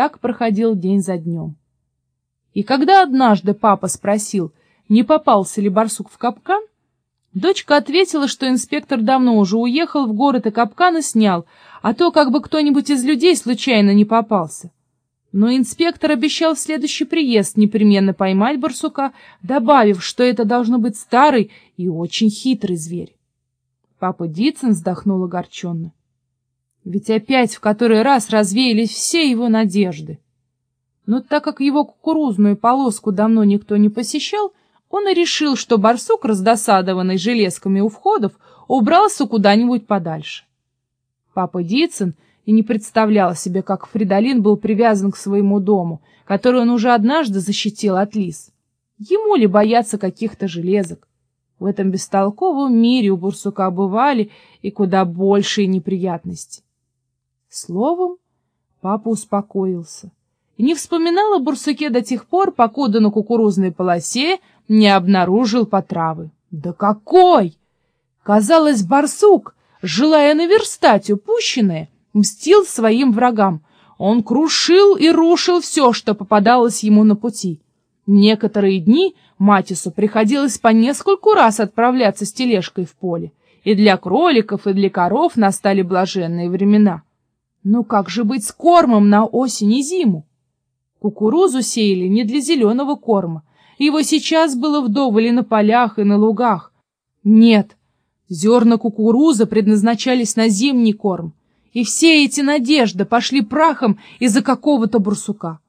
так проходил день за днем. И когда однажды папа спросил, не попался ли барсук в капкан, дочка ответила, что инспектор давно уже уехал в город и капканы снял, а то как бы кто-нибудь из людей случайно не попался. Но инспектор обещал в следующий приезд непременно поймать барсука, добавив, что это должно быть старый и очень хитрый зверь. Папа Дитсон вздохнул огорченно. Ведь опять в который раз развеялись все его надежды. Но так как его кукурузную полоску давно никто не посещал, он и решил, что барсук, раздосадованный железками у входов, убрался куда-нибудь подальше. Папа Дитсон и не представлял себе, как Фридолин был привязан к своему дому, который он уже однажды защитил от лис. Ему ли бояться каких-то железок? В этом бестолковом мире у бурсука бывали и куда большие неприятности. Словом, папа успокоился и не вспоминал о бурсуке до тех пор, покуда на кукурузной полосе не обнаружил потравы. Да какой! Казалось, барсук, желая наверстать упущенное, мстил своим врагам. Он крушил и рушил все, что попадалось ему на пути. Некоторые дни Матису приходилось по нескольку раз отправляться с тележкой в поле, и для кроликов, и для коров настали блаженные времена. Ну как же быть с кормом на осень и зиму? Кукурузу сеяли не для зеленого корма. Его сейчас было вдоволь и на полях, и на лугах. Нет, зерна кукурузы предназначались на зимний корм. И все эти надежды пошли прахом из-за какого-то бурсука.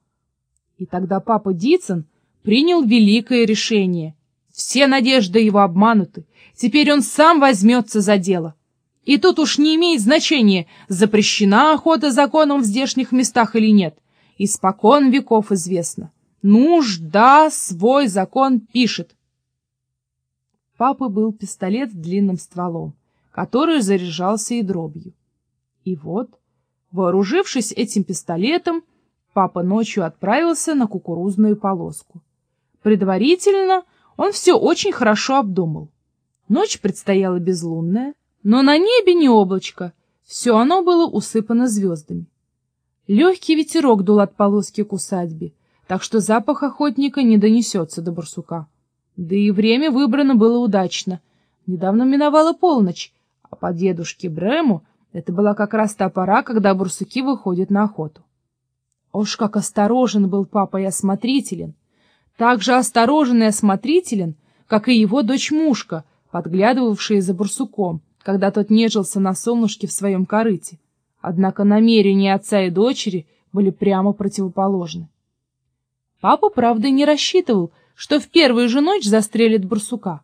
И тогда папа Дицин принял великое решение. Все надежды его обмануты. Теперь он сам возьмется за дело. И тут уж не имеет значения, запрещена охота законом в здешних местах или нет. Испокон веков известно. Нужда свой закон пишет. Папы был пистолет с длинным стволом, который заряжался и дробью. И вот, вооружившись этим пистолетом, папа ночью отправился на кукурузную полоску. Предварительно он все очень хорошо обдумал. Ночь предстояла безлунная, но на небе не облачко, все оно было усыпано звездами. Легкий ветерок дул от полоски к усадьбе, так что запах охотника не донесется до барсука. Да и время выбрано было удачно. Недавно миновала полночь, а по дедушке Брему это была как раз та пора, когда барсуки выходят на охоту. Уж как осторожен был папа и осмотрителен. Так же осторожен и осмотрителен, как и его дочь-мушка, подглядывавшая за барсуком, когда тот нежился на солнышке в своем корыте. Однако намерения отца и дочери были прямо противоположны. Папа, правда, не рассчитывал, что в первую же ночь застрелит барсука.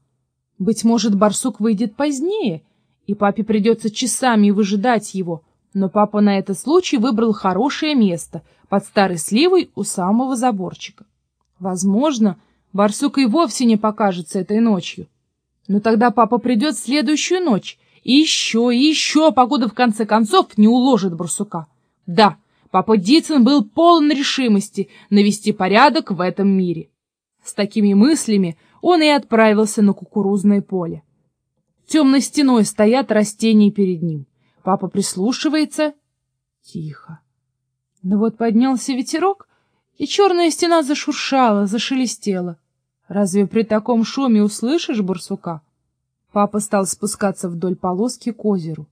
Быть может, барсук выйдет позднее, и папе придется часами выжидать его, но папа на этот случай выбрал хорошее место под старой сливой у самого заборчика. Возможно, барсук и вовсе не покажется этой ночью. Но тогда папа придет в следующую ночь и еще, и еще, покуда в конце концов не уложит барсука. Да, папа Дицин был полон решимости навести порядок в этом мире. С такими мыслями он и отправился на кукурузное поле. Темной стеной стоят растения перед ним. Папа прислушивается. Тихо. Но вот поднялся ветерок, и черная стена зашуршала, зашелестела. Разве при таком шуме услышишь барсука? Папа стал спускаться вдоль полоски к озеру.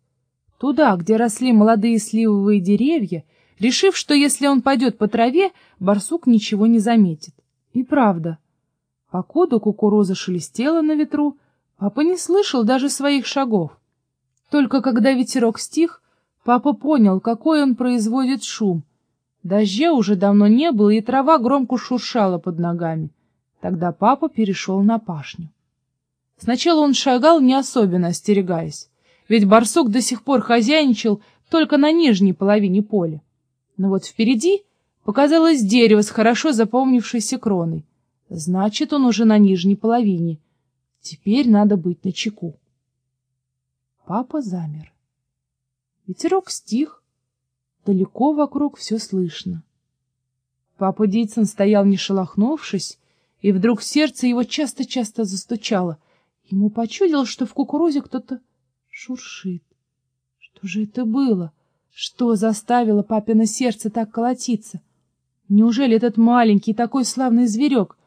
Туда, где росли молодые сливовые деревья, решив, что если он пойдет по траве, барсук ничего не заметит. И правда. Покуда кукуруза шелестела на ветру, папа не слышал даже своих шагов. Только когда ветерок стих, папа понял, какой он производит шум. Дождя уже давно не было, и трава громко шуршала под ногами. Тогда папа перешел на пашню. Сначала он шагал, не особенно остерегаясь, ведь барсук до сих пор хозяйничал только на нижней половине поля. Но вот впереди показалось дерево с хорошо запомнившейся кроной. Значит, он уже на нижней половине. Теперь надо быть начеку. Папа замер. Ветерок стих, далеко вокруг все слышно. Папа Дитсон стоял, не шелохнувшись, и вдруг сердце его часто-часто застучало. Ему почудилось, что в кукурузе кто-то шуршит. Что же это было? Что заставило папино сердце так колотиться? Неужели этот маленький такой славный зверек